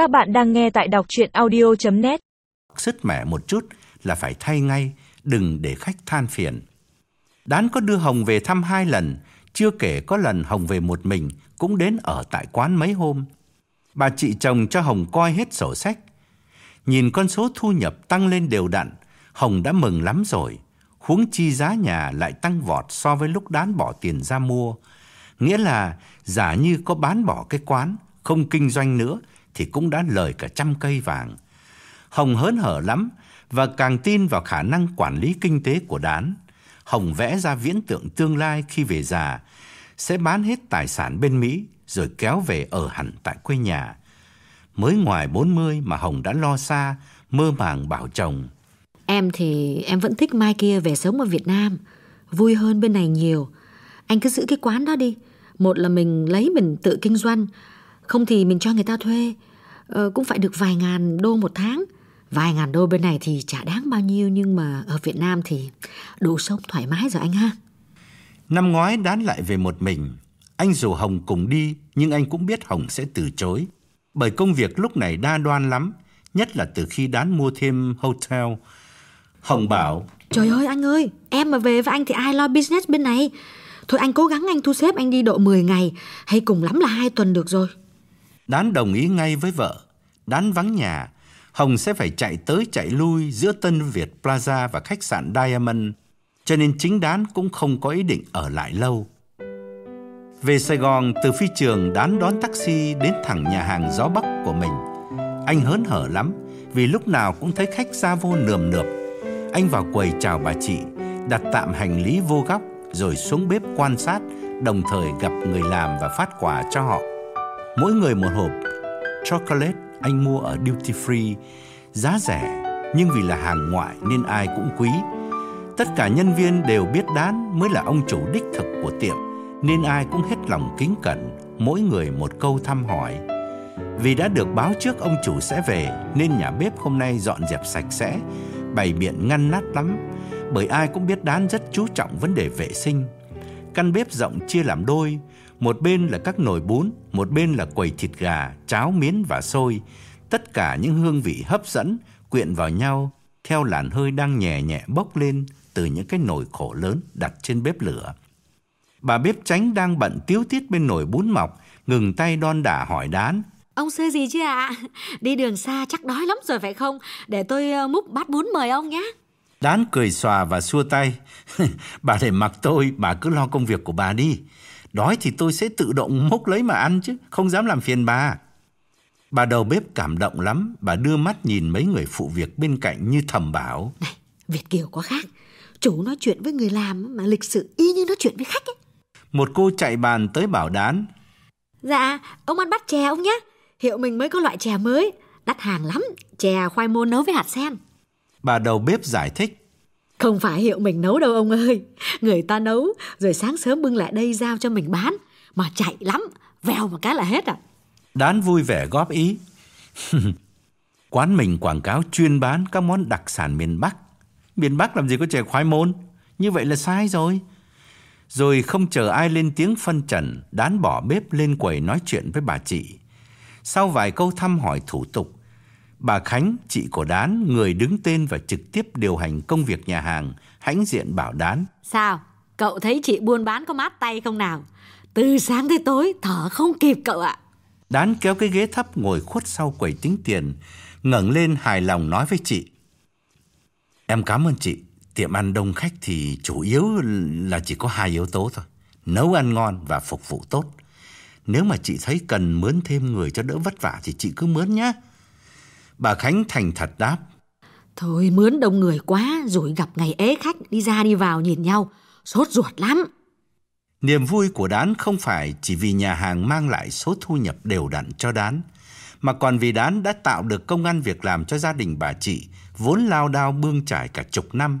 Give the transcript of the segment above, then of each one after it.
Các bạn đang nghe tại đọc chuyện audio.net Sứt mẻ một chút là phải thay ngay, đừng để khách than phiền. Đán có đưa Hồng về thăm hai lần, chưa kể có lần Hồng về một mình, cũng đến ở tại quán mấy hôm. Bà chị chồng cho Hồng coi hết sổ sách. Nhìn con số thu nhập tăng lên đều đặn, Hồng đã mừng lắm rồi. Huống chi giá nhà lại tăng vọt so với lúc đán bỏ tiền ra mua. Nghĩa là giả như có bán bỏ cái quán, không kinh doanh nữa, thì cũng đã lời cả trăm cây vàng. Hồng hớn hở lắm và càng tin vào khả năng quản lý kinh tế của đán. Hồng vẽ ra viễn tượng tương lai khi về già, sẽ bán hết tài sản bên Mỹ rồi kéo về ở hẳn tại quê nhà. Mới ngoài 40 mà Hồng đã lo xa, mơ màng bảo chồng. Em thì em vẫn thích mai kia về sống ở Việt Nam Vui hơn bên này nhiều Anh cứ giữ cái quán đó đi Một là mình lấy mình tự kinh doanh không thì mình cho người ta thuê ờ, Cũng phải được vài ngàn đô một tháng Vài ngàn đô bên này thì chả đáng bao nhiêu Nhưng mà ở Việt Nam thì đủ sống thoải mái rồi anh ha Năm ngoái đán lại về một mình. Anh rủ Hồng cùng đi, nhưng anh cũng biết Hồng sẽ từ chối. Bởi công việc lúc này đa đoan lắm, nhất là từ khi đán mua thêm hotel. Hồng bảo, Trời ơi anh ơi Em mà về với anh thì ai lo business bên này Thôi anh cố gắng anh thu xếp anh đi độ 10 ngày Hay cùng lắm là hai tuần được rồi Đán đồng ý ngay với vợ. Đán vắng nhà, Hồng sẽ phải chạy tới chạy lui giữa Tân Việt Plaza và khách sạn Diamond, cho nên chính Đán cũng không có ý định ở lại lâu. Về Sài Gòn, từ phi trường Đán đón taxi đến thẳng nhà hàng gió Bắc của mình. Anh hớn hở lắm, vì lúc nào cũng thấy khách ra vô nườm nượp. Anh vào quầy chào bà chị, đặt tạm hành lý vô góc, rồi xuống bếp quan sát, đồng thời gặp người làm và phát quà cho họ. Mỗi người một hộp chocolate anh mua ở duty free, giá rẻ nhưng vì là hàng ngoại nên ai cũng quý. Tất cả nhân viên đều biết Đán mới là ông chủ đích thực của tiệm nên ai cũng hết lòng kính cẩn, mỗi người một câu thăm hỏi. Vì đã được báo trước ông chủ sẽ về nên nhà bếp hôm nay dọn dẹp sạch sẽ, bày biện ngăn nát lắm, bởi ai cũng biết Đán rất chú trọng vấn đề vệ sinh. Căn bếp rộng chia làm đôi, một bên là các nồi bún, một bên là quầy thịt gà, cháo miến và xôi. Tất cả những hương vị hấp dẫn quyện vào nhau theo làn hơi đang nhẹ nhẹ bốc lên từ những cái nồi khổ lớn đặt trên bếp lửa. Bà bếp tránh đang bận tiếu tiết bên nồi bún mọc, ngừng tay đon đả hỏi đán. Ông xưa gì chứ ạ Đi đường xa chắc đói lắm rồi phải không Để tôi ờ, múc bát bún mời ông nhé Đán cười xòa và xua tay. bà để mặc tôi, bà cứ lo công việc của bà đi. Đói thì tôi sẽ tự động múc lấy mà ăn chứ, không dám làm phiền bà. Bà đầu bếp cảm động lắm, bà đưa mắt nhìn mấy người phụ việc bên cạnh như thầm bảo. Này Việt Kiều có khác Chủ nói chuyện với người làm mà lịch sự y như nói chuyện với khách ấy Một cô chạy bàn tới bảo đán. Dạ ông ăn bát chè ông nhé Hiệu mình mới có loại chè mới Đắt hàng lắm Chè khoai môn nấu với hạt sen Bà đầu bếp giải thích. Không phải hiệu mình nấu đâu ông ơi Người ta nấu Rồi sáng sớm bưng lại đây giao cho mình bán Mà chạy lắm Vèo một cái là hết à Đán vui vẻ góp ý. Quán mình quảng cáo chuyên bán các món đặc sản miền Bắc. Miền Bắc làm gì có chè khoai môn? Như vậy là sai rồi. Rồi không chờ ai lên tiếng phân trần, đán bỏ bếp lên quầy nói chuyện với bà chị. Sau vài câu thăm hỏi thủ tục, bà Khánh, chị của đán, người đứng tên và trực tiếp điều hành công việc nhà hàng, hãnh diện bảo đán. Sao Cậu thấy chị buôn bán có mát tay không nào Từ sáng tới tối thở không kịp cậu ạ Đán kéo cái ghế thấp ngồi khuất sau quầy tính tiền, ngẩng lên hài lòng nói với chị. Em cảm ơn chị, tiệm ăn đông khách thì chủ yếu là chỉ có hai yếu tố thôi. Nấu ăn ngon và phục vụ tốt. Nếu mà chị thấy cần mướn thêm người cho đỡ vất vả thì chị cứ mướn nhé. Bà Khánh thành thật đáp. Thôi mướn đông người quá Rồi gặp ngày ế khách Đi ra đi vào nhìn nhau Sốt ruột lắm Niềm vui của Đán không phải chỉ vì nhà hàng mang lại số thu nhập đều đặn cho Đán, mà còn vì Đán đã tạo được công ăn việc làm cho gia đình bà chị, vốn lao đao bươn trải cả chục năm,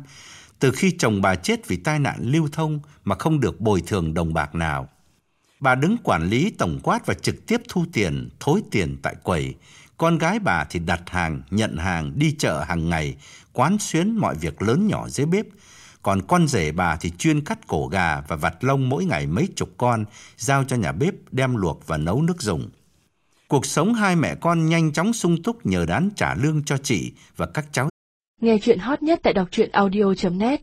từ khi chồng bà chết vì tai nạn lưu thông mà không được bồi thường đồng bạc nào. Bà đứng quản lý tổng quát và trực tiếp thu tiền, thối tiền tại quầy. Con gái bà thì đặt hàng, nhận hàng, đi chợ hàng ngày, quán xuyến mọi việc lớn nhỏ dưới bếp. Còn con rể bà thì chuyên cắt cổ gà và vặt lông mỗi ngày mấy chục con, giao cho nhà bếp đem luộc và nấu nước dùng. Cuộc sống hai mẹ con nhanh chóng sung túc nhờ đán trả lương cho chị và các cháu. Nghe chuyện hot nhất tại đọc truyện audio.net